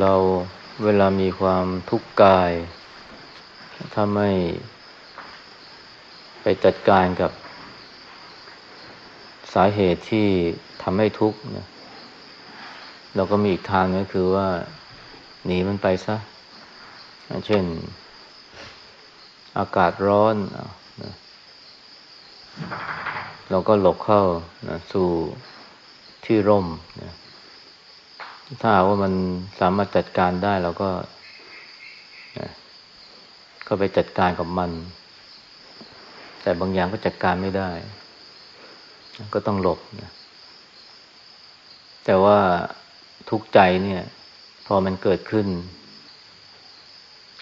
เราเวลามีความทุกข์กาย ถ้าไม่ไปจัดการกับสาเหตุที่ทำให้ทุกข์นะเราก็มีอีกทางก็คือว่าหนีมันไปซะ เช่น อากาศร้อนนะเราก็หลบเข้านะสู่ที่ร่มนะ ถ้าว่ามันสามารถจัดการได้เราก็ ก็ไปจัดการกับมัน แต่บางอย่างก็จัดการไม่ได้ ก็ต้องหลบนะแต่ว่าทุกใจเนี่ย พอมันเกิดขึ้น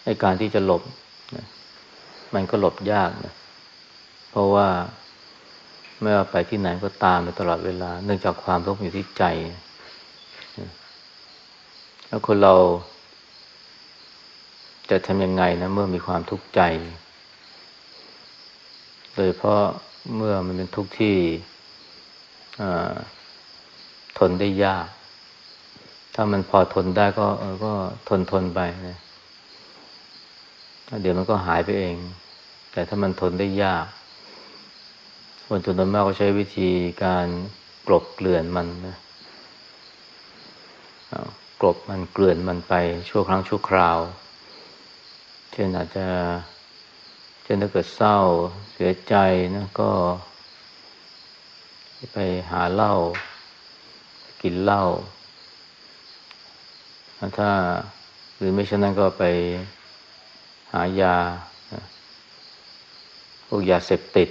ในการที่จะหลบนะมันก็หลบยากนะเพราะว่าไม่ว่าไปที่ไหนก็ตามไปตลอดเวลา เนื่องจากความทุกข์อยู่ที่ใจ แล้วคนเรา จะทำยังไงนะ เมื่อมีความทุกข์ใจ โดยเพราะเมื่อมันเป็นทุกข์ที่ทนได้ยาก ถ้ามันพอทนได้ก็ก็ทนทนไปนะเดี๋ยวมันก็หายไปเอง แต่ถ้ามันทนได้ยากคนจำนวนมากก็ใช้วิธีการกลบเกลื่อนมันนะ กลบมันเกลื่อนมันไปชั่วครั้งชั่วคราว เช่นอาจจะ เช่นถ้าเกิดเศร้าเสียใจนะก็ไปหาเหล้ากินเหล้าถ้าหรือไม่เช่นนั้นก็ไปหายาพวกยาเสพติด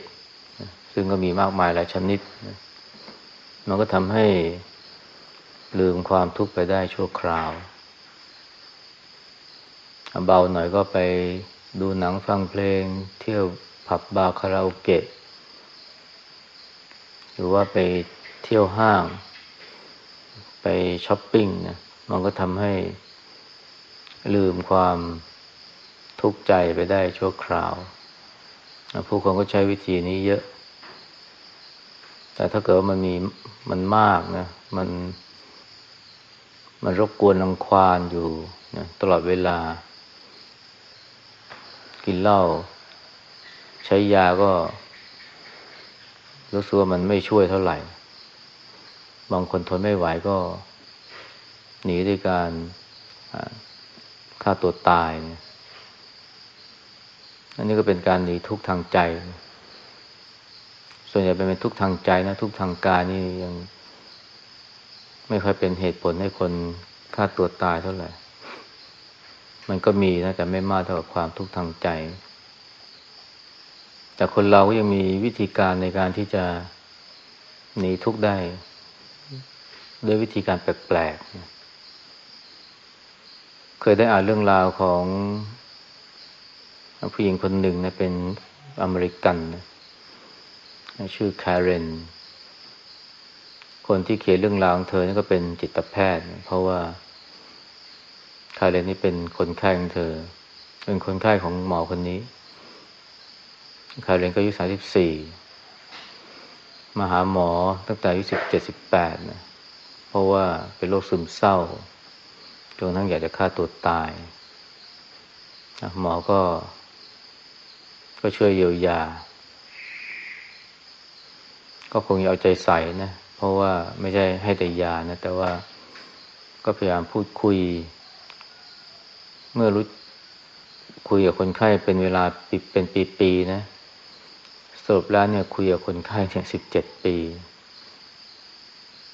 ซึ่งก็มีมากมายหลายชนิด มันก็ทำให้ ลืมความทุกข์ไปได้ชั่วคราว เบาหน่อยก็ไปดูหนังฟังเพลง เที่ยวผับบาร์คาราโอเกะ หรือว่าไปเที่ยวห้าง ไปช้อปปิ้งนะมันก็ทำให้ลืมความทุกข์ใจไปได้ชั่วคราว ผู้คนก็ใช้วิธีนี้เยอะ แต่ถ้าเกิดว่ามันมีมันมากนะ มัน มันรบกวนรังควานอยู่นะตลอดเวลา กินเหล้าใช้ยาก็รู้สึกว่ามันไม่ช่วยเท่าไหร่ บางคนทนไม่ไหวก็ หนีด้วยการฆ่าตัวตายอันนี้ก็เป็นการหนีทุกทางใจ ส่วนใหญ่เป็นทุกทางใจนะ ทุกทางกายนี่ยัง ไม่ค่อยเป็นเหตุผลให้คนฆ่าตัวตายเท่าไหร่ มันก็มีนะแต่ไม่มากเท่ากับความทุกข์ทางใจ แต่คนเราก็ยังมีวิธีการในการที่จะหนีทุกข์ได้ ด้วยวิธีการแปลกๆ เคยได้อ่านเรื่องราวของผู้หญิงคนหนึ่งนะเป็นอเมริกันนะชื่อแคเรน คนที่เขียนเรื่องราวของเธอนี่ก็เป็นจิตแพทย์ เพราะว่าคาเรนนี่เป็นคนไข้ของเธอ เป็นคนไข้ของหมอคนนี้ คาเรนก็อายุสามสิบสี่มาหาหมอตั้งแต่อายุสิบเจ็ดสิบแปดนะเพราะว่าเป็นโรคซึมเศร้าจนทั้งอยากจะฆ่าตัวตาย หมอก็ ก็ช่วยเยียวยา ก็คงเอาใจใส่นะ เพราะว่าไม่ใช่ให้แต่ยานะแต่ว่าก็พยายามพูดคุย เมื่อรู้คุยกับคนไข้เป็นเวลาเป็นปีๆนะสรุปแล้วเนี่ยคุยกับคนไข้เนี่ยสิบเจ็ดปี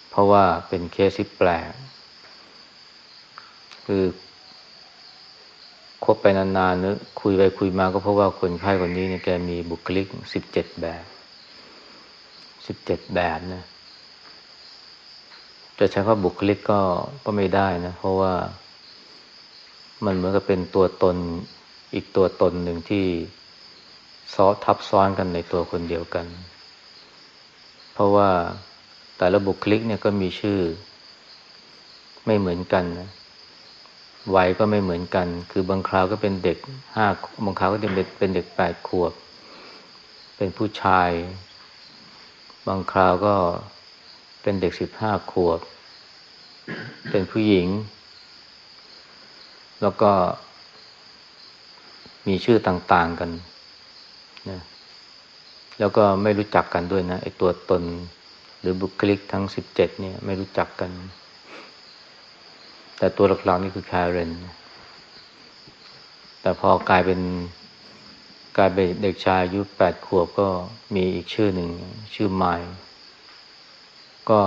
เพราะว่าเป็นเคสที่แปลก คือคบไปนานๆเนะคุยไปคุยมาก็เพราะว่าคนไข้คนนี้เนี่ยแกมีบุคลิกสิบเจ็ดแบบสิบเจ็ดแบบนะ จะใช้คำว่าบุคลิกก็ก็ไม่ได้นะ เพราะว่ามันเหมือนกับเป็นตัวตนอีกตัวตนหนึ่งที่ซ้อทับซ้อนกันในตัวคนเดียวกัน เพราะว่าแต่ละบุคลิกเนี่ยก็มีชื่อไม่เหมือนกันนะวัยก็ไม่เหมือนกัน คือบางคราวก็เป็นเด็กห้าบางคราวก็เป็นเด็กเป็นเด็กแปดขวบ เป็นผู้ชาย บางคราวก็ เป็นเด็กสิบห้าขวบ เป็นผู้หญิง แล้วก็มีชื่อต่าง ๆกันนะแล้วก็ไม่รู้จักกันด้วยนะไอ้ตัวตนหรือบุคลิกทั้งสิบเจ็ดเนี่ยไม่รู้จักกัน แต่ตัวหลักๆนี่คือแคเรน แต่พอกลายเป็นกลายเป็นเด็กชายอายุแปดขวบก็มีอีกชื่อหนึ่งชื่อไมล์ ก็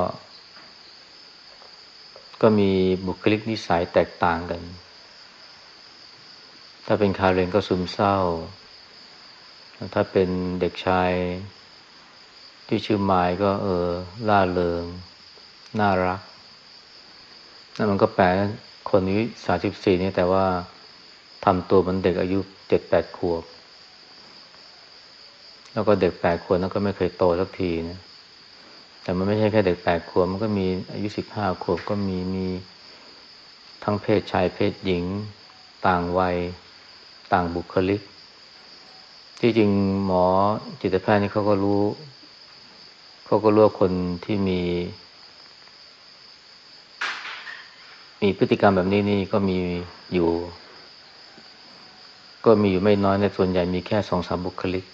ก็มีบุคลิกนิสัยแตกต่างกัน ถ้าเป็นคาเรนก็ซึมเศร้า ถ้าเป็นเด็กชาย ที่ชื่อไมล์ก็เออล่าเริง น่ารักนั่นมันก็แปลคนอายุสาสิบสี่นี่แต่ว่าทำตัวเหมือนเด็กอายุเจ็ดแปดขวบ แล้วก็เด็กแปดขวบนั้นก็ไม่เคยโตสักทีนะ แต่มันไม่ใช่แค่เด็กแปดขวบมันก็มีอายุสิบห้าขวบก็มีมีทั้งเพศชายเพศหญิง ต่างวัย ต่างบุคลิก ที่จริงหมอจิตแพทย์นี่เขาก็รู้เขาก็รู้คนที่มี มีพฤติกรรมแบบนี้นี่ก็มีอยู่ ก็มีอยู่ไม่น้อยในส่วนใหญ่มีแค่สองสามบุคลิก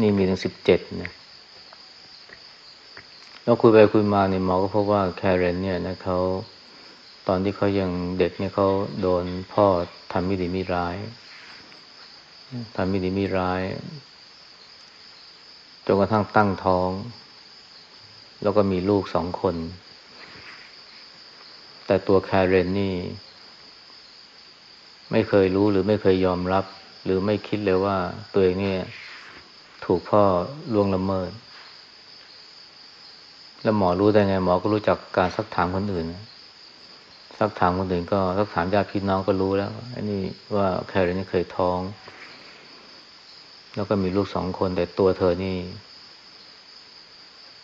นี่มีถึงสิบเจ็ดนะ แล้วคุยไปคุยมาเนี่ยหมอก็พบว่าแคเรนเนี่ยนะเขาตอนที่เขายังเด็กเนี่ยเขาโดนพ่อทำม่ดีม่ร้ายทำม่ดีม่ร้ายจนกระทั่งตั้งท้อง แล้วก็มีลูกสองคน แต่ตัวแคเรนนี่ ไม่เคยรู้หรือไม่เคยยอมรับ หรือไม่คิดเลยว่าตัวเองเนี่ย ถูกพ่อล่วงละเมิด แล้วหมอรู้ได้ไง หมอก็รู้จักการซักถามคนอื่น ซักถามคนอื่นก็ซักถามญาติพี่น้องก็รู้แล้วอันนี้ว่าแคเรนนี่เคยท้อง แล้วก็มีลูกสองคนแต่ตัวเธอนี่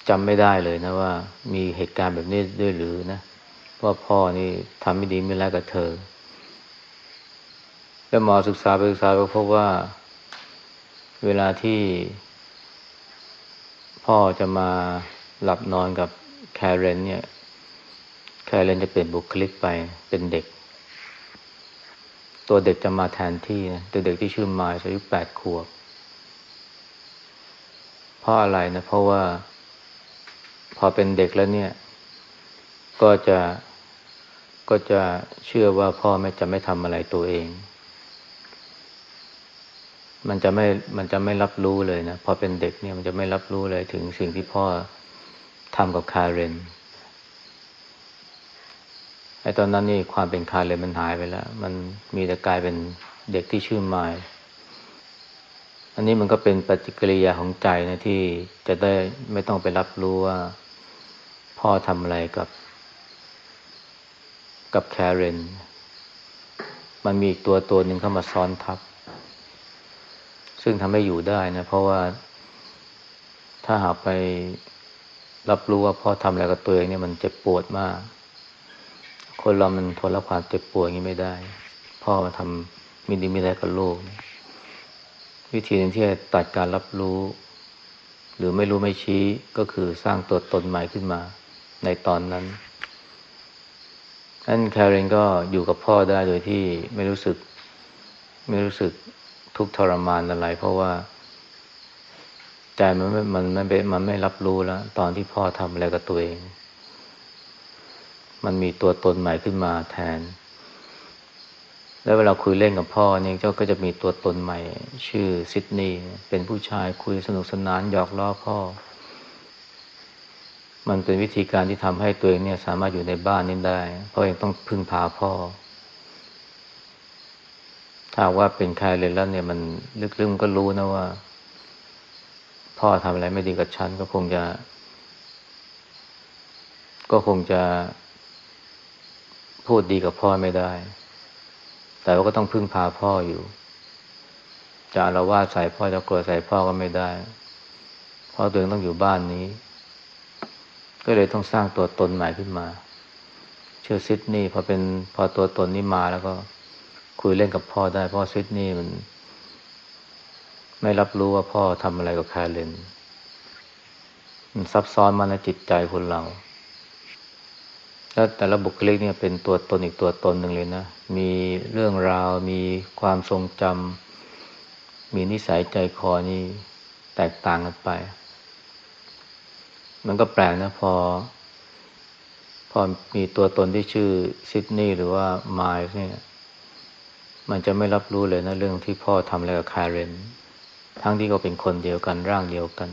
จำไม่ได้เลยนะว่า มีเหตุการณ์แบบนี้ด้วยหรือนะว่าพ่อนี่ทำไม่ดีไม่ร้ายกับเธอ แล้วหมอศึกษาไปศึกษาก็พบว่า เวลาที่พ่อจะมา หลับนอนกับแคเรนเนี่ย แคเรนจะเปลี่ยนบุคลิกไปเป็นเด็ก ตัวเด็กจะมาแทนที่นะตัวเด็กที่ชื่อมายอายุแปดขวบ เพราะอะไรนะ เพราะว่า พอเป็นเด็กแล้วเนี่ย ก็จะก็จะเชื่อว่าพ่อแม่จะไม่ทำอะไรตัวเอง มันจะไม่ มันจะไม่รับรู้เลยนะ พอเป็นเด็กเนี่ยมันจะไม่รับรู้เลยถึงสิ่งที่พ่อ ทำกับคาเรนไอ้ตอนนั้นนี่ความเป็นคาเรนมันหายไปแล้ว มันมีแต่กลายเป็นเด็กที่ชื่อไมล์อันนี้มันก็เป็นปฏิกิริยาของใจนะที่จะได้ไม่ต้องไปรับรู้ว่า พ่อทำอะไรกับ กับแคเรน มันมีอีกตัวตัวหนึ่งเข้ามาซ้อนทับ ซึ่งทำให้อยู่ได้นะ เพราะว่าถ้าหากไป รับรู้ว่าพ่อทำอะไรกับตัวเองเนี่ยมันเจ็บปวดมาก คนเรามันทนรับความเจ็บปวดอย่างนี้ไม่ได้ พ่อมาทำมิดีมิได้กับลูก วิธีหนึ่งที่จะตัดการรับรู้ หรือไม่รู้ไม่ชี้ก็คือสร้างตัวตนใหม่ขึ้นมาในตอนนั้นนั้นแคเรนก็อยู่กับพ่อได้โดยที่ไม่รู้สึก ไม่รู้สึกทุกข์ทรมานอะไร เพราะว่า ใจมันไม่มันไม่มันไม่รับรู้แล้ว ตอนที่พ่อทำอะไรกับตัวเอง มันมีตัวตนใหม่ขึ้นมาแทน แล้วเวลาคุยเล่นกับพ่อเนี่ยเจ้าก็จะมีตัวตนใหม่ ชื่อซิดนีย์เป็นผู้ชายคุยสนุกสนานหยอกล้อพ่อ มันเป็นวิธีการที่ทำให้ตัวเองเนี่ยสามารถอยู่ในบ้านนี้ได้ เพราะเองต้องพึ่งพาพ่อถ้าว่าเป็นใครเลยแล้วเนี่ยมันลึกๆมันก็รู้นะว่า พ่อทำอะไรไม่ดีกับฉันก็คงจะ ก็คงจะพูดดีกับพ่อไม่ได้ แต่ว่าก็ต้องพึ่งพาพ่ออยู่ จะอาละวาใส่พ่อจะกลัวใส่พ่อก็ไม่ได้เพราะตัวเองต้องอยู่บ้านนี้ ก็เลยต้องสร้างตัวตนใหม่ขึ้นมา เชื่อซิดนี่พอเป็นพอตัวตนนี้มาแล้วก็คุยเล่นกับพ่อได้เพราะซิดนี่มัน ไม่รับรู้ว่าพ่อทำอะไรกับแคลเลนมันซับซ้อนมาในจิตใจคนเรา แล้วแต่ละบุคลิกเนี่ยเป็นตัวตนอีกตัวตนหนึ่งเลยนะ มีเรื่องราว มีความทรงจำ มีนิสัยใจคอนี่แตกต่างกันไป มันก็แปลกนะพอ พอมีตัวตนที่ชื่อซิดนีย์หรือว่าไมล์เนี่ย มันจะไม่รับรู้เลยนะเรื่องที่พ่อทำอะไรกับคาเรน ทั้งที่ก็เป็นคนเดียวกันร่างเดียวกัน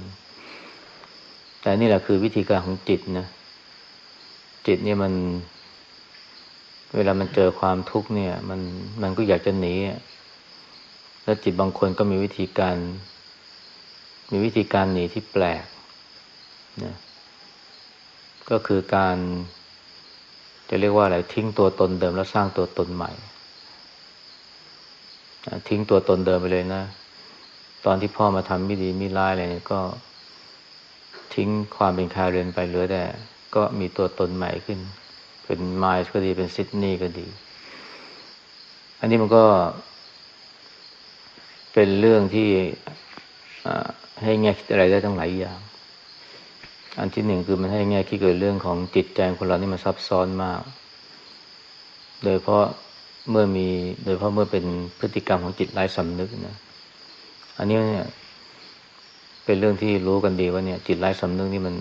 แต่นี่แหละคือวิธีการของจิตนะ จิตเนี่ยมัน เวลามันเจอความทุกข์เนี่ย มันมันก็อยากจะหนีแล้วจิตบางคนก็มีวิธีการ มีวิธีการหนีที่แปลกนะก็คือการ จะเรียกว่าอะไรทิ้งตัวตนเดิมแล้วสร้างตัวตนใหม่ทิ้งตัวตนเดิมไปเลยนะ ตอนที่พ่อมาทำไม่ดีไม่ร้ายอะไรเนี่ยก็ทิ้งความเป็นคาเรนไปเหลือแต่ก็มีตัวตนใหม่ขึ้น เป็นไมล์ก็ดีเป็นซิดนีย์ก็ดี อันนี้มันก็ เป็นเรื่องที่ให้แง่คิดอะไรได้ทั้งหลายอย่าง อันที่หนึ่งคือมันให้แง่คิดเกิดเรื่องของจิตใจคนเรานี่มันซับซ้อนมาก โดยเพราะเมื่อมี โดยเพราะเมื่อเป็นพฤติกรรมของจิตไร้สำนึกนะ อันนี้เนี่ย เป็นเรื่องที่รู้กันดีว่าเนี่ย จิตไร้สำนึกนี่มัน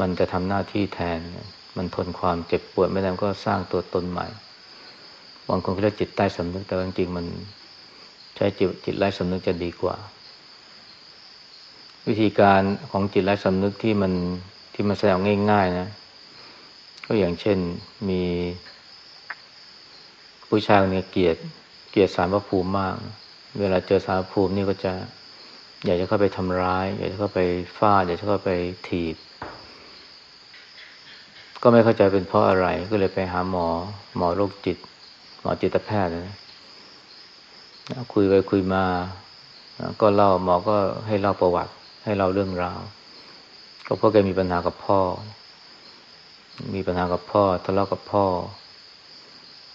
มันจะทำหน้าที่แทน มันทนความเจ็บปวดไม่ได้ก็สร้างตัวตนใหม่บางคนเรียกจิตใต้สำนึกแต่จริงๆมันใช้จิตจิตไร้สำนึกจะดีกว่า วิธีการของจิตไร้สำนึกที่มันที่มันแสดงง่าย ๆ นะ ก็อย่างเช่นมีผู้ชายเนี่ยเกลียดเกลียดสารพระภูมิมาก เวลาเจอสารภูมินี่ก็จะ อยากจะเข้าไปทำร้าย อยากจะเข้าไปฟาดอยากจะเข้าไปถีบ ก็ไม่เข้าใจเป็นเพราะอะไร ก็เลยไปหาหมอ หมอโรคจิต หมอจิตแพทย์นะคุยไปคุยมา ก็เล่าหมอก็ให้เล่าประวัติ ให้เล่าเรื่องราว ก็เพราะแกมีปัญหากับพ่อ มีปัญหากับพ่อทะเลาะกับพ่อ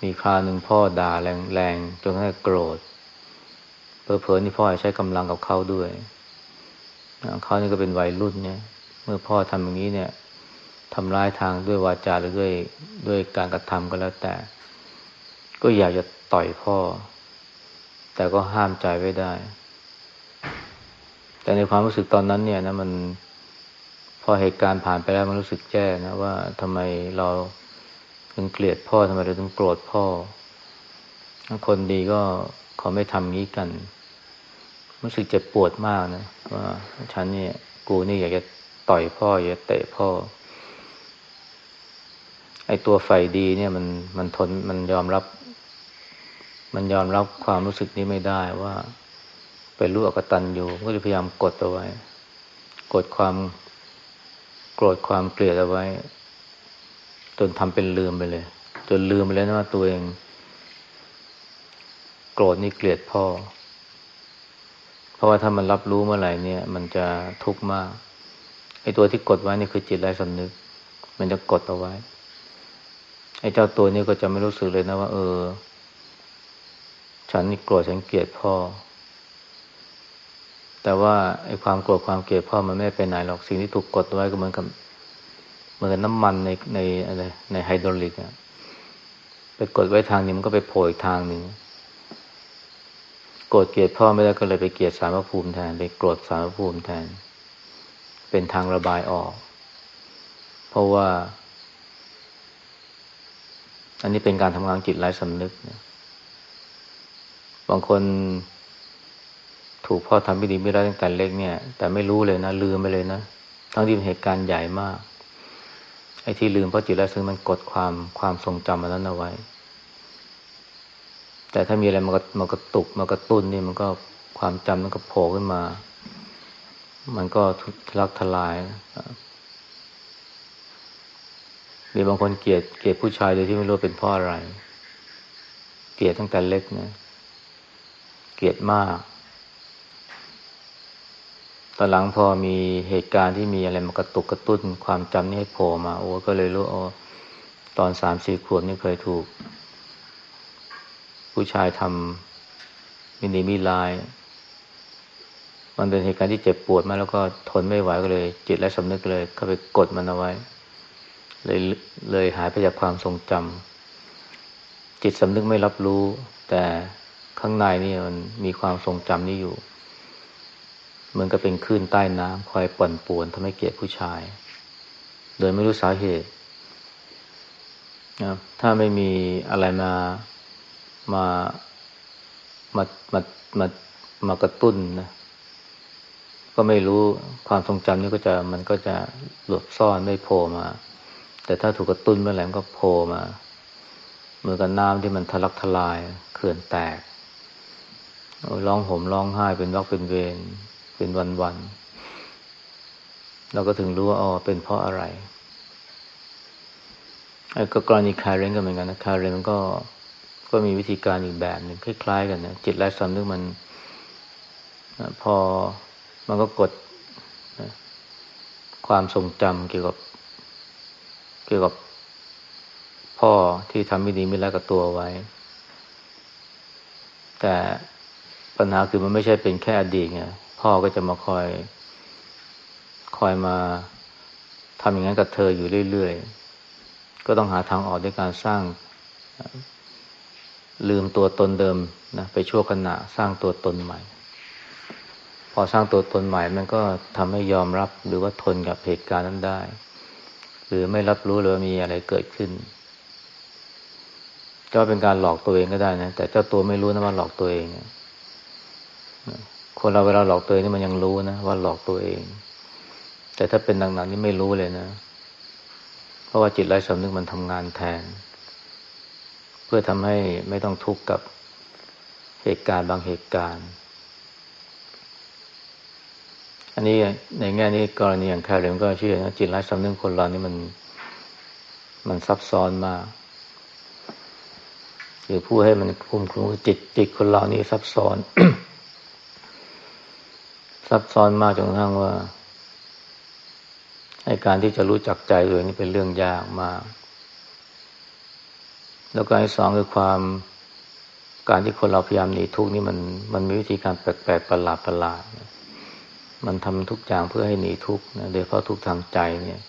มีคราวหนึ่งพ่อด่าแรงๆจนกระทั่งโกรธ เพอเพอนี่พ่อใช้กำลังกับเขาด้วยเขานี่ก็เป็นวัยรุ่นเนี่ย เมื่อพ่อทำอย่างนี้เนี่ยทำร้ายทางด้วยวาจาหรือด้วยด้วยการกระทำก็แล้วแต่ ก็อยากจะต่อยพ่อ แต่ก็ห้ามใจไว้ได้ แต่ในความรู้สึกตอนนั้นเนี่ยนะมันพอเหตุการณ์ผ่านไปแล้วมันรู้สึกแย่นะว่าทำไมเราถึงเกลียดพ่อทำไมเราถึงโกรธพ่อคนดีก็ เขาไม่ทำงี้กันรู้สึกเจ็บปวดมากนะว่าฉันเนี่ยกูนี่อยากจะต่อยพ่ออยากจะเตะพ่อ ไอตัวไฟดีเนี่ยมันมันทนมันยอมรับ มันยอมรับความรู้สึกนี้ไม่ได้ว่าเป็นรู้อกตันอยู่ก็จะพยายามกดเอาไว้ กดความโกรธความเกลียดเอาไว้ จนทำเป็นลืมไปเลย จนลืมไปเลยนะว่าตัวเอง รธนี่เกลียดพ่อ เพราะว่าถ้ามันรับรู้เมื่อไหร่เนี่ย มันจะทุกข์มากไอ้ตัวที่กดไว้นี่คือจิตไร้สำนึก มันจะกดเอาไว้ ไอ้เจ้าตัวนี้ก็จะไม่รู้สึกเลยนะว่า เออ ฉันนี่โกรธฉันเกลียดพ่อ แต่ว่าไอ้ความโกรธความเกลียดพ่อมันไม่ไปไหนหรอกสิ่งที่ถูกกดไว้ก็เหมือนกับเหมือนน้ำมันในในอะไรในไฮดรอลิกอะไปกดไว้ทางนี้มันก็ไปโผล่อีกทางหนึ่ง โกรธเกลียดพ่อไม่ได้ก็เลยไปเกลียดสารพระภูมิแทน ไปโกรธสารพระภูมิแทน เป็นทางระบายออก เพราะว่า อันนี้เป็นการทำงานจิตไร้สำนึกนะบางคนถูกพ่อทำไม่ดีไม่ได้ตั้งแต่เล็กเนี่ย แต่ไม่รู้เลยนะลืมไปเลยนะทั้งที่เป็นเหตุการณ์ใหญ่มาก ไอ้ที่ลืมเพราะจิตไร้สำนึกมันกดความความทรงจำมันนั้นเอาไว้ แต่ถ้ามีอะไรมามากระตุกมากระตุ้นนี่มันก็ความจำมันก็โผล่ขึ้นมา มันก็ทะลักทลายมีบางคนเกลียดเกลียดผู้ชายโดยที่ไม่รู้เป็นเพราะอะไร เกลียดตั้งแต่เล็กนะเกลียดมาก ตอนหลังพอมีเหตุการณ์ที่มีอะไรมากระตุกกระตุ้น ความจำนี่ให้โผล่มาโอ้ก็เลยรู้โอ้ตอนสามสี่ขวบนี่เคยถูก ผู้ชายทำมินิมีลาย มันเป็นเหตุการณ์ที่เจ็บปวดมากแล้วก็ทนไม่ไหวก็เลย จิตและสำนึกเลยเข้าไปกดมันเอาไว้ เลยเลยหายไปจากความทรงจำจิตสำนึกไม่รับรู้ แต่ข้างในนี่มันมีความทรงจำนี้อยู่เหมือนกับเป็นคลื่นใต้น้ำคอยป่นป่วนทำให้เกลียดผู้ชาย โดยไม่รู้สาเหตุนะถ้าไม่มีอะไรมา มามามา มามากระตุ้นนะ ก็ไม่รู้ความทรงจำนี้ก็จะมันก็จะหลบซ่อนไม่โผล่มา แต่ถ้าถูกกระตุ้นเมื่อไหร่ก็โผล่มาเหมือนกับน้ำที่มันทะลักทลายเขื่อนแตกร้องห่มร้องไห้เป็นวักเป็นเวรเป็นวันวันเราก็ถึงรู้ว่าอ๋อเป็นเพราะอะไรไอ้ก็กรณีคาเรนก็เหมือนกันนะคาเรนมันก็ ก็มีวิธีการอีกแบบหนึ่งคล้ายๆ กันนะจิตไร้สำนึกมันพอมันก็กดความทรงจำเกี่ยวกับ เกี่ยวกับพ่อที่ทำไม่ดีไม่ร้ายกับตัวไว้ แต่ปัญหาคือมันไม่ใช่เป็นแค่อดีตไงพ่อก็จะมาคอย คอยมาทำอย่างนั้นกับเธออยู่เรื่อยๆ ก็ต้องหาทางออกด้วยการสร้าง ลืมตัวตนเดิมนะไปชั่วขณะสร้างตัวตนใหม่ พอสร้างตัวตนใหม่มันก็ทำให้ยอมรับหรือว่าทนกับเหตุการณ์นั้นได้ หรือไม่รับรู้เลยว่ามีอะไรเกิดขึ้นก็เป็นการหลอกตัวเองก็ได้นะแต่เจ้าตัวไม่รู้นะว่าหลอกตัวเองคนเราเวลาหลอกตัวเองนี่มันยังรู้นะว่าหลอกตัวเอง แต่ถ้าเป็นดังนั้นนี่ไม่รู้เลยนะ เพราะว่าจิตไร้สำนึกมันทำงานแทน พื่อทำให้ไม่ต้องทุกข์กับเหตุการณ์บางเหตุการณ์ อันนี้ในแง่นี้กรณีอย่างแคร์เรมก็เชื่อนะจิตไร้สำนึกคนเรานี่มัน มันซับซ้อนมากหรือผู้ให้มันคุมคุมจิตจิตคนเรานี่ซับซ้อน ซับซ้อนมากจนกระทั่งว่าไอการที่จะรู้จักใจตัวเองนี่เป็นเรื่องยากมาก แล้วก็อันสองคือความการที่คนเราพยายามหนีทุกข์นี่มันมันมีวิธีการแปลกๆประหลาดประหลาดมันทำทุกอย่างเพื่อให้หนีทุกข์นะโดยเฉพาะทุกข์ทางใจเนี่ย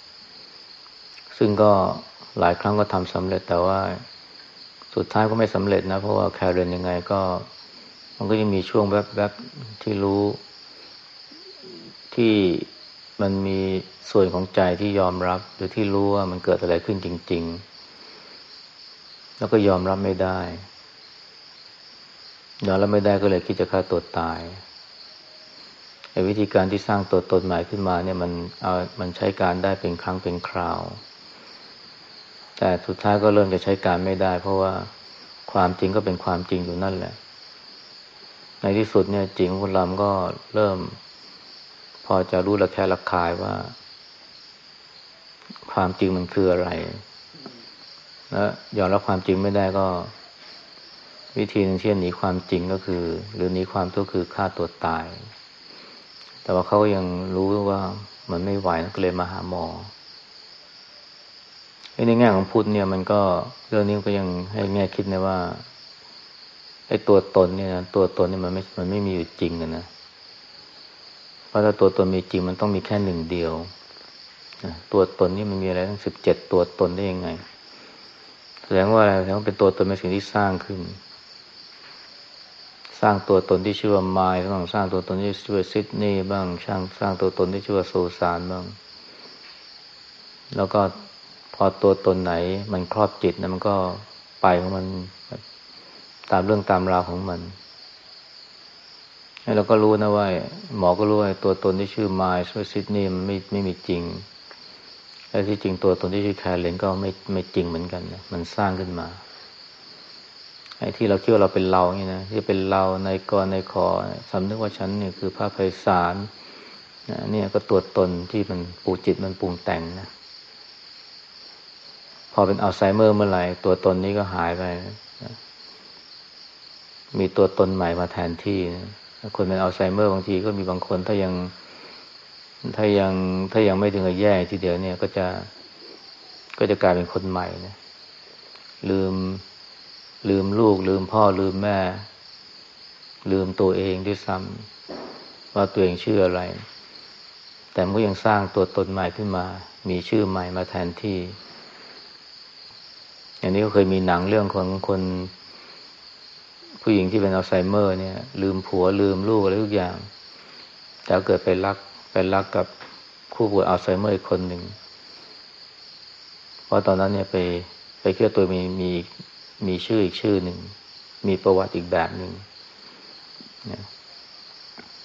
ซึ่งก็หลายครั้งก็ทำสำเร็จแต่ว่าสุดท้ายก็ไม่สำเร็จนะ เพราะว่าแคร์เรนยังไงก็ มันก็ยังมีช่วงแวบๆที่รู้ ที่มันมีส่วนของใจที่ยอมรับ หรือที่รู้ว่ามันเกิดอะไรขึ้นจริง ๆ แล้วก็ยอมรับไม่ได้ ยอมรับไม่ได้ก็เลยคิดจะฆ่าตัวตายไอ้วิธีการที่สร้างตัวตนใหม่ขึ้นมาเนี่ยมันเอามันใช้การได้เป็นครั้งเป็นคราว แต่สุดท้ายก็เริ่มจะใช้การไม่ได้ เพราะว่าความจริงก็เป็นความจริงอยู่นั่นแหละ ในที่สุดเนี่ยจริงคนลำก็เริ่ม พอจะรู้ละแค่ละคายว่า ความจริงมันคืออะไร แล้วยอมรับความจริงไม่ได้ก็ วิธีหนึ่งที่จะหนีความจริงก็คือ หรือหนีความทุกข์คือฆ่าตัวตาย แต่ว่าเขายังรู้ว่ามันไม่ไหวก็เลยมาหาหมอในแง่ของพุทธเนี่ยมันก็เรื่องนี้ก็ยังให้แง่คิดนะว่าไอ้ตัวตนเนี่ยนะตัวตนเนี่ยมันไม่มันไม่มีอยู่จริงนะเพราะถ้าตัวตนมีจริงมันต้องมีแค่หนึ่งเดียวตัวตนนี่มันมีอะไรทั้งสิบเจ็ดตัวตนได้ยังไง แสดงว่าอะไรแสดงว่าเป็นตัวตนเป็นสิ่งที่สร้างขึ้น สร้างตัวตนที่ชื่อว่าไมล์บ้างสร้างตัวตนที่ชื่อว่าซิดนีย์บ้างสร้างสร้างตัวตนที่ชื่อว่าโซซานบ้าง แล้วก็พอตัวตนไหน มันครอบจิตนะมันก็ไปของมันตามเรื่องตามราวของมันเราก็รู้นะว่าหมอก็รู้ว่าตัวตนที่ชื่อไมล์ชื่อซิดนีย์มันไม่ไม่มีจริง และที่จริงตัวตนที่ชื่อแคลเลนก็ไม่ไม่จริงเหมือนกันนะมันสร้างขึ้นมาไอ้ที่เราคิดว่าเราเป็นเราเนี่ยนะที่เป็นเราในกรในคอสำนึกว่าฉันเนี่ยคือพระไพศาลเนี่ยก็ตัวตนที่มันปูจิตมันปรุงแต่งนะพอเป็นอัลไซเมอร์เมื่อไหร่ตัวตนนี้ก็หายไปมีตัวตนใหม่มาแทนที่นะคนเป็นอัลไซเมอร์บางทีก็มีบางคนถ้ายัง ถ้ายังถ้ายังไม่ถึงกับแย่ทีเดียวเนี่ยก็จะก็จะกลายเป็นคนใหม่นะลืมลืมลูก ลืมพ่อลืมแม่ ลืมตัวเองด้วยซ้ำว่าตัวเองชื่ออะไร แต่มันก็ยังสร้างตัวตนใหม่ขึ้นมา มีชื่อใหม่มาแทนที่ อย่างนี้ก็เคยมีหนังเรื่องของคน ผู้หญิงที่เป็นอัลไซเมอร์ เนี่ย ลืมผัวลืมลูกอะไรทุกอย่าง แต่เกิดไปรัก ไปรักกับผู้ป่วยอัลไซเมอร์อีกคนหนึ่ง เพราะตอนนั้นเนี่ยไปไปเชื่อตัวมีมีมีชื่ออีกชื่อหนึ่ง มีประวัติอีกแบบหนึ่งเนี่ย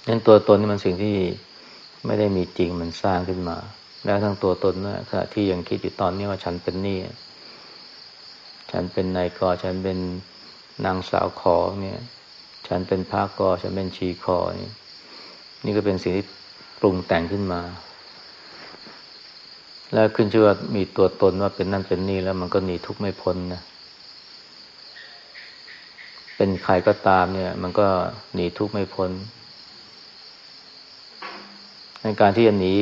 นั้นตัวตนนี่มันสิ่งที่ไม่ได้มีจริงมันสร้างขึ้นมา แล้วทั้งตัวตนนะขณะที่ยังคิดอยู่ตอนนี้ว่าฉันเป็นนี่ ฉันเป็นนายกอฉันเป็นนางสาวขอเนี่ย ฉันเป็นพระกอฉันเป็นชีคอนี่นี่ก็เป็นสิ่งที่ ปรุงแต่งขึ้นมา แล้วขึ้นชื่อว่ามีตัวตนว่าเป็นนั่นเป็นนี่แล้วมันก็หนีทุกข์ไม่พ้นนะเป็นใครก็ตามเนี่ย มันก็หนีทุกข์ไม่พ้นในการที่จะหนี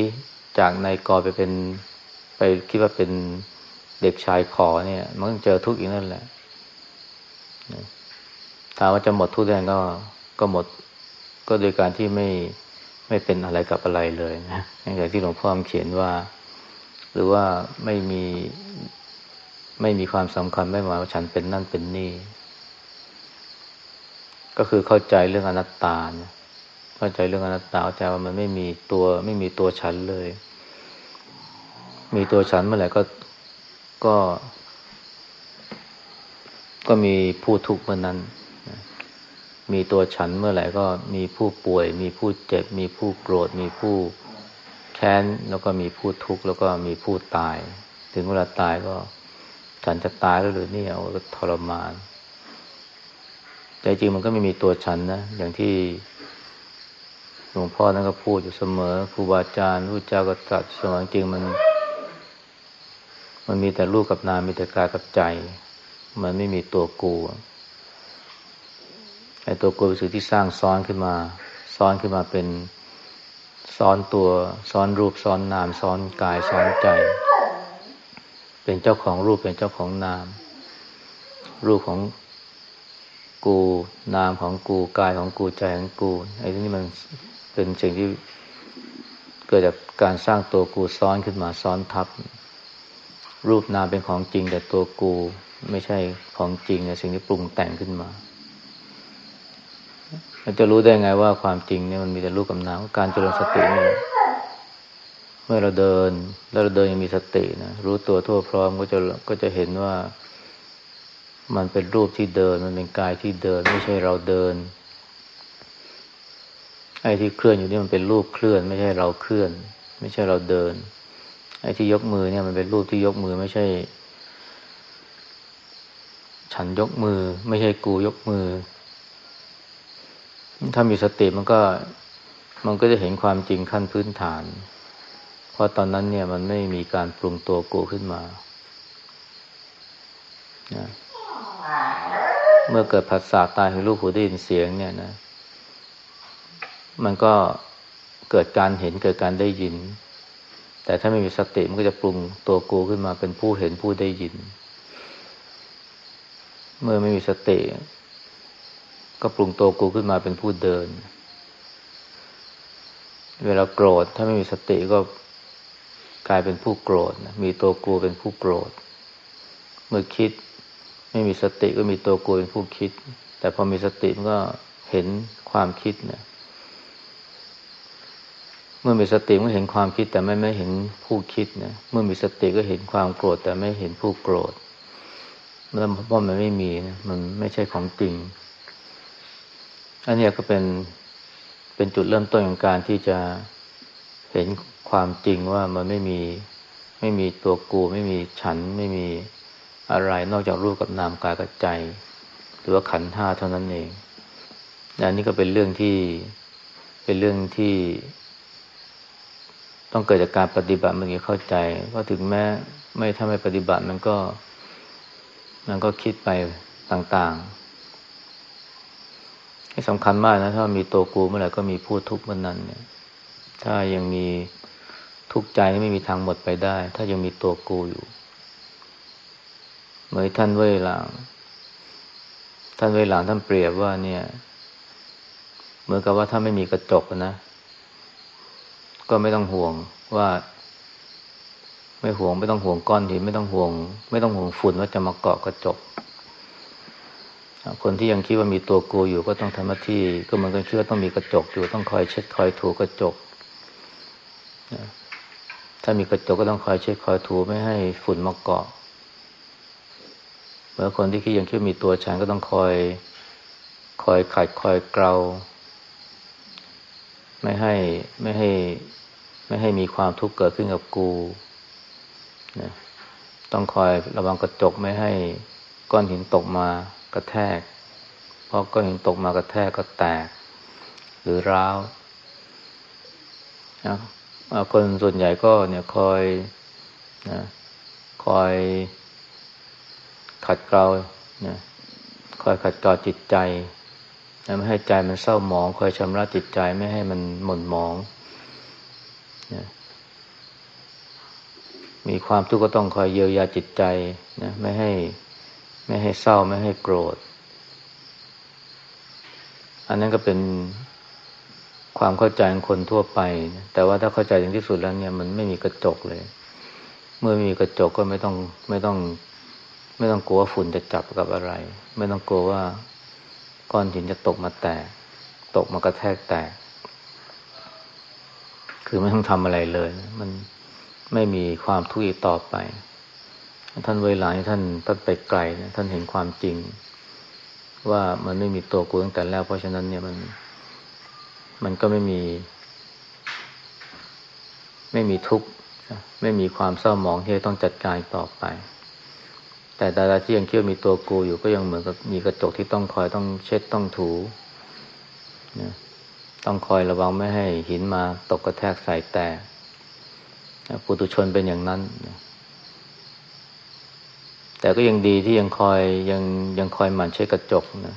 จากนายกอไปเป็น ไปคิดว่าเป็นเด็กชายขอเนี่ย มันต้องเจอทุกข์อีกนั่นแหละถามว่าจะหมดทุกข์ได้ก็ก็หมดก็โดยการที่ไม่ ไม่เป็นอะไรกับอะไรเลยนะอย่างที่หลวงพ่อเขียนว่า หรือว่าไม่มีไม่มีความสำคัญไม่หมายว่าฉันเป็นนั่นเป็นนี่ ก็คือเข้าใจเรื่องอนัตตานะเข้าใจเรื่องอนัตตาเข้าใจว่ามันไม่มีตัว ไม่มีตัวฉันเลย มีตัวฉันเมื่อไหร่ก็ก็ ก็มีผู้ทุกข์เมื่อนั้น มีตัวฉันเมื่อไหร่ก็มีผู้ป่วย มีผู้เจ็บ มีผู้โกรธ มีผู้แค้น แล้วก็มีผู้ทุกข์ แล้วก็มีผู้ตาย ถึงเวลาตายก็ฉันจะตายแล้วหรือนี่เอาทรมานแต่จริงมันก็ไม่มีตัวฉันนะ อย่างที่หลวงพ่อนั้นก็พูดอยู่เสมอครูบาอาจารย์รู้จ้าก็ตรัสสมอจริงมัน มันมีแต่รูปกับนามมีแต่กายกับใจ มันไม่มีตัวกู ไอ้ตัวกลัวเป็นสิ่งที่สร้างซ้อนขึ้นมา ซ้อนขึ้นมาเป็นซ้อนตัวซ้อนรูปซ้อนนามซ้อนกายซ้อนใจ เป็นเจ้าของรูปเป็นเจ้าของนาม รูปของกูนามของกูกายของกูใจของกูไอ้ที่นี่มันเป็นสิ่งที่เกิดจากการสร้างตัวกูซ้อนขึ้นมาซ้อนทับ รูปนามเป็นของจริงแต่ตัวกูไม่ใช่ของจริงในสิ่งที่ปรุงแต่งขึ้นมา เราจะรู้ได้ไงว่าความจริงเนี่ยมันมีแต่รูปกับนามการเจริญสติเนี่ยเมื่อเราเดิน แล้วเราเดินยังมีสตินะรู้ตัวทั่วพร้อมก็จะก็จะเห็นว่า มันเป็นรูปที่เดิน มันเป็นกายที่เดิน ไม่ใช่เราเดินไอ้ที่เคลื่อนอยู่นี่มันเป็นรูปเคลื่อน ไม่ใช่เราเคลื่อน ไม่ใช่เราเดิน ไอ้ที่ยกมือเนี่ยมันเป็นรูปที่ยกมือไม่ใช่ ฉันยกมือ ไม่ใช่กูยกมือ ถ้ามีสติมันก็มันก็จะเห็นความจริงขั้นพื้นฐาน เพราะตอนนั้นเนี่ยมันไม่มีการปรุงตัวกูขึ้นมาเมื่อเกิดผัสสะตายให้รูปหูได้ยินเสียงเนี่ยนะ มันก็เกิดการเห็นเกิดการได้ยิน แต่ถ้าไม่มีสติมันก็จะปรุงตัวกูขึ้นมาเป็นผู้เห็นผู้ได้ยิน เมื่อไม่มีสติ ก็ปรุงตัวกูขึ้นมาเป็นผู้เดิน เวลาโกรธถ้าไม่มีสติก็กลายเป็นผู้โกรธนะมีตัวกูเป็นผู้โกรธ เมื่อคิดไม่มีสติก็มีตัวกูเป็นผู้คิด แต่พอมีสติมันก็เห็นความคิดเนี่ย เมื่อมีสติมันเห็นความคิด แต่ไม่ไม่เห็นผู้คิดเนี่ยเมื่อมีสติก็เห็นความโกรธ แต่ไม่เห็นผู้โกรธเพราะมันไม่มีนะมันไม่ใช่ของจริง อันนี้ก็เป็นเป็นจุดเริ่มต้นของการที่จะเห็นความจริงว่ามันไม่มีไม่มีตัวกูไม่มีฉันไม่มีอะไรนอกจากรูปกับนามกายกับใจ หรือว่าขันธ์ห้าเท่านั้นเองอันนี้ก็เป็นเรื่องที่เป็นเรื่องที่ ต้องเกิดจากการปฏิบัติมันก็เข้าใจว่าถึงแม้ไม่ถ้าไม่ปฏิบัติมันก็ มันก็คิดไปต่างๆ สำคัญมากนะ ถ้ามีตัวกูเมื่อไหร่ก็มีผู้ทุกข์เมื่อนั้นเนี่ย ถ้ายังมีทุกข์ใจไม่มีทางหมดไปได้ ถ้ายังมีตัวกูอยู่ เหมือนท่านเวหลังท่านเวหลังท่านเปรียบว่าเนี่ย เหมือนกับว่าถ้าไม่มีกระจกนะ ก็ไม่ต้องห่วงว่า ไม่ห่วงไม่ต้องห่วงก้อนหินไม่ต้องห่วง ไม่ต้องห่วงฝุ่นว่าจะมาเกาะกระจก คนที่ยังคิดว่ามีตัวกูอยู่ก็ต้องทำหน้าที่ ก็เหมือนกันคิดว่าต้องมีกระจกอยู่ต้องคอยเช็ดคอยถูกระจกถ้ามีกระจกก็ต้องคอยเช็ดคอยถูไม่ให้ฝุ่นมาเกาะเมื่อคนที่คิดยังคิดมีตัวฉันก็ต้องคอยคอยขัดคอยเกลาไม่ให้ไม่ให้ไม่ให้มีความทุกข์เกิดขึ้นกับกูนะต้องคอยระวังกระจกไม่ให้ก้อนหินตกมา กระแทกเพราะก้อนหินตกมากระแทกก็แตก หรือร้าวนะคนส่วนใหญ่ก็เนี่ยคอยนะคอยขัดเกลานะคอยขัดเกลาจิตใจไม่ให้ใจมันเศร้าหมอง คอยชำระจิตใจไม่ให้มันหม่นหมองนะมีความทุกข์ก็ต้องคอยเยียวยาจิตใจนะไม่ให้ ไม่ให้เศร้าไม่ให้โกรธ อันนั้นก็เป็นความเข้าใจของคนทั่วไปแต่ว่าถ้าเข้าใจถึงที่สุดแล้วเนี่ย มันไม่มีกระจกเลย เมื่อมีกระจกก็ไม่ต้องไม่ต้อง ไม่ต้องกลัวฝุ่นจะจับกับอะไร ไม่ต้องกลัวว่าก้อนหินจะตกมาแตกตกมากระแทกแตก คือไม่ต้องทำอะไรเลย มันไม่มีความทุกข์อีกต่อไป ท่านเวลาท่านท่านไปไกลนะท่านเห็นความจริง ว่ามันไม่มีตัวกูตั้งแต่แรกเพราะฉะนั้นเนี่ยมัน มันก็ไม่มี ไม่มีทุกข์ไม่มีความเศร้าหมองที่ต้องจัดการต่อไป แต่ดาราที่ยังเคี่ยวมีตัวกูอยู่ก็ยังเหมือนกับมีกระจกที่ต้องคอยต้องเช็ดต้องถูนะต้องคอยระวังไม่ให้หินมาตกกระแทกใส่แตกปุตุชนเป็นอย่างนั้นนะ แต่ก็ยังดีที่ยังคอยยังยังคอยหมั่นเช็ดกระจกนะ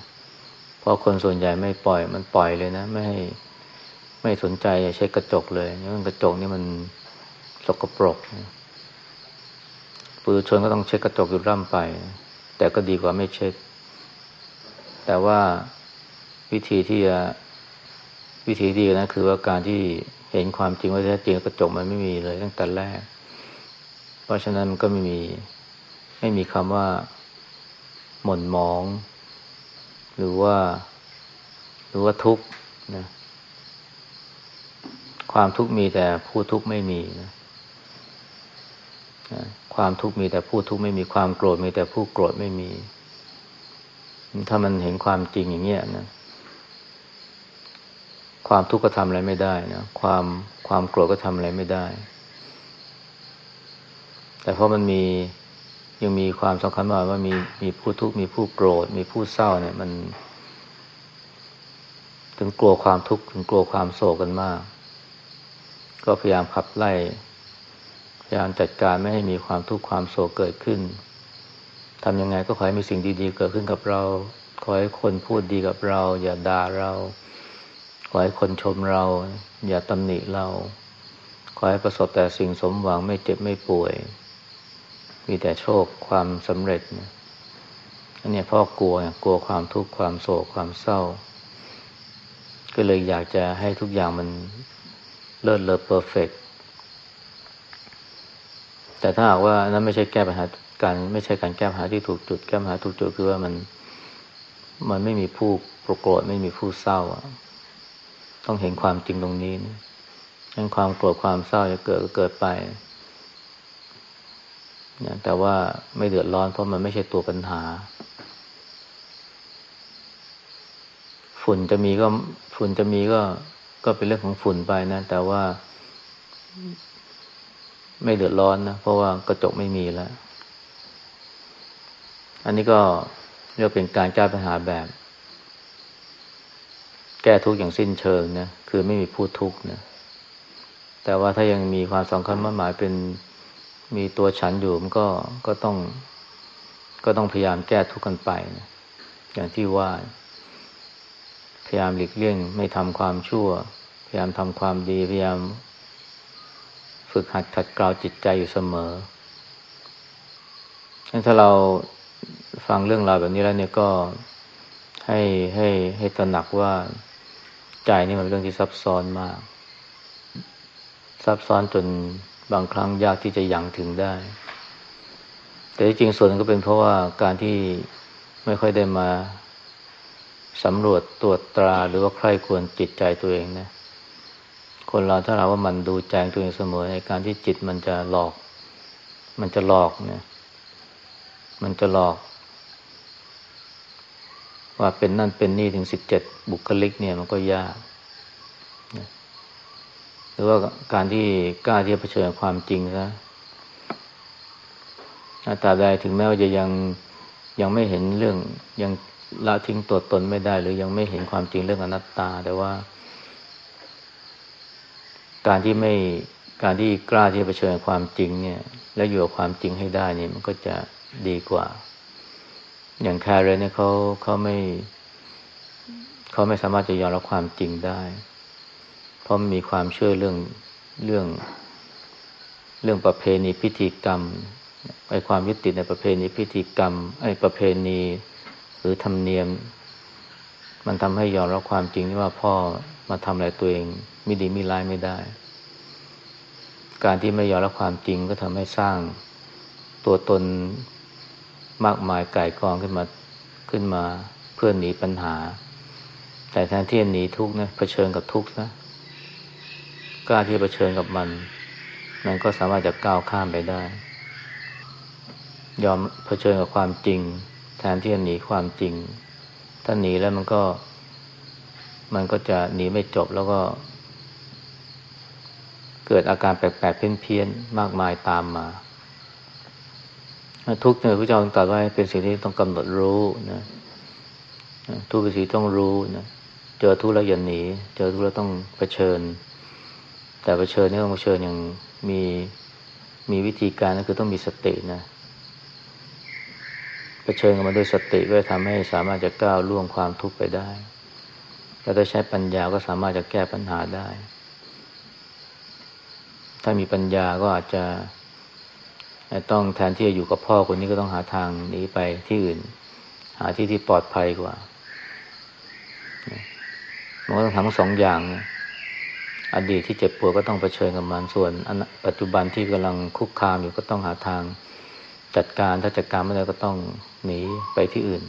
เพราะคนส่วนใหญ่ไม่ปล่อยมันปล่อยเลยนะ ไม่ให้ไม่สนใจเช็ดกระจกเลยเพราะกระจกนี่มันสกปรกนะปุถุชนก็ต้องเช็ดกระจกอยู่ร่ำไป แต่ก็ดีกว่าไม่เช็ด แต่ว่าวิธีที่จะวิธีดีนะคือว่าการที่เห็นความจริงว่าแท้จริงกระจกมันไม่มีเลยตั้งแต่แรก เพราะฉะนั้นมันก็ไม่มี ไม่มีคำว่า หม่นมอง หรือว่า หรือว่าทุกข์นะความทุกข์มีแต่ผู้ทุกข์ไม่มีนะความทุกข์มีแต่ผู้ทุกข์ไม่มีความโกรธมีแต่ผู้โกรธไม่มี ถ้ามันเห็นความจริงอย่างเงี้ยนะ ความทุกข์ก็ทำอะไรไม่ได้นะความความโกรธก็ทำอะไรไม่ได้ แต่เพราะมันมี ยังมีความสำคัญว่าว่ามีมีผู้ทุกข์มีผู้โกรธ มีผู้เศร้าเนี่ยมัน ถึงกลัวความทุกข์ถึงกลัวความโศกกันมาก ก็พยายามขับไล่ พยายามจัดการไม่ให้มีความทุกข์ความโศกเกิดขึ้นทำยังไงก็ขอให้มีสิ่งดีๆ เกิดขึ้นกับเรา ขอให้คนพูดดีกับเรา อย่าด่าเรา ขอให้คนชมเรา อย่าตำหนิเรา ขอให้ประสบแต่สิ่งสมหวังไม่เจ็บไม่ป่วย มีแต่โชคความสำเร็จอันนี้พ่อกลัวกลัวความทุกข์ความโศกความเศร้า ก็เลยอยากจะให้ทุกอย่างมันเลิศเลอเพอร์เฟกต์แต่ถ้าหากว่านั้นไม่ใช่แก้ปัญหาการไม่ใช่การแก้ปัญหาที่ถูกจุดแก้ปัญหาถูกจุดคือว่ามันมันไม่มีผู้โกรธไม่มีผู้เศร้าต้องเห็นความจริงตรงนี้นะงั้นความโกรธความเศร้าจะเกิดก็เกิดไป นะแต่ว่าไม่เดือดร้อนเพราะมันไม่ใช่ตัวปัญหา ฝุ่นจะมีก็ฝุ่นจะมีก็ก็เป็นเรื่องของฝุ่นไปนะ แต่ว่าไม่เดือดร้อนนะ เพราะว่ากระจกไม่มีแล้ว อันนี้ก็เรียกเป็นการแก้ปัญหาแบบ แก้ทุกอย่างสิ้นเชิงนะ คือไม่มีผู้ทุกนะ แต่ว่าถ้ายังมีความสำคัญมั่นหมายเป็น มีตัวฉันอยู่มันก็ก็ต้อง ก็ต้องพยายามแก้ทุกข์กันไปนะอย่างที่ว่า พยายามหลีกเลี่ยงไม่ทำความชั่ว พยายามทำความดี พยายาม ฝึกหัดขัดเกลาจิตใจอยู่เสมอถ้าเราฟังเรื่องราวแบบนี้แล้วเนี่ยก็ให้ให้ให้ตระหนักว่าใจนี่มันเรื่องที่ซับซ้อนมาก ซับซ้อนจน บางครั้งยากที่จะยังถึงได้ แต่ที่จริงส่วนก็เป็นเพราะว่าการที่ไม่ค่อยได้มาสำรวจตรวจตราหรือว่าใครควรจิตใจตัวเองนะ คนเราถ้าเราว่ามันดูใจตัวเองเสมอในการที่จิตมันจะหลอก มันจะหลอกเนี่ย มันจะหลอก ว่าเป็นนั่นเป็นนี่ถึงสิบเจ็ดบุคลิกเนี่ยมันก็ยาก รือว่าการที่กล้าที่จะเผชิญความจริงซะตราใดถึงแม้ว่าจะยังยังไม่เห็นเรื่องยังละทิ้งตัวตนไม่ได้ หรือยังไม่เห็นความจริงเรื่องอนัตตา แต่ว่า การที่ไม่การที่กล้าที่จะเผชิญความจริง เนี่ย และอยู่กับความจริงให้ได้เนี่ยมันก็จะดีกว่า อย่างแคร์เรนเนี่ยเขาเขาไม่เขาไม่สามารถจะยอมรับความจริงได้ ราะมีความเชื่อเรื่องเรื่อง เรื่องประเพณีพิธีกรรมไอ้ความยึดติดในประเพณีพิธีกรรมไอ้ประเพณีหรือธรรมเนียม มันทำให้ยอมรับความจริงที่ว่าพ่อมาทำอะไรตัวเองไม่ดีไม่ร้ายไม่ได้ การที่ไม่ยอมรับความจริงก็ทำให้สร้างตัวตนมากมายไก่กองขึ้นมาขึ้นมาเพื่อหนีปัญหา แต่แทนที่จะหนีทุกข์นะเผชิญกับทุกข์นะ กล้าที่จะเผชิญกับมัน มันก็สามารถจะก้าวข้ามไปได้ ยอมเผชิญกับความจริง แทนที่จะหนีความจริง ถ้าหนีแล้วมันก็ มันก็จะหนีไม่จบแล้วก็ เกิดอาการแปลกๆเพี้ยนๆมากมายตามมาทุกเนี่ยพระเจ้าตรัสว่าเป็นสิ่งที่ต้องกำหนดรู้นะทุกเป็นสิ่งต้องรู้นะเจอทุกข์แล้วอย่าหนี เจอทุกข์แล้วต้องเผชิญ แต่เผชิญนี่ต้องเผชิญอย่างมีมีวิธีการก็คือต้องมีสตินะเผชิญกับมันด้วยสติก็ทำให้สามารถจะก้าวล่วงความทุกข์ไปได้แล้วถ้าใช้ปัญญาก็สามารถจะแก้ปัญหาได้ ถ้ามีปัญญาก็อาจจะต้องแทนที่จะอยู่กับพ่อคนนี้ก็ต้องหาทางหนีไปที่อื่น หาที่ที่ปลอดภัยกว่า มันก็ต้องทำทั้งสองอย่างนะ อดีตที่เจ็บปวดก็ต้องเผชิญกับมันส่วนปัจจุบันที่กำลังคุกคามอยู่ก็ต้องหาทางจัดการถ้าจัดการไม่ได้ก็ต้องหนีไปที่อื่น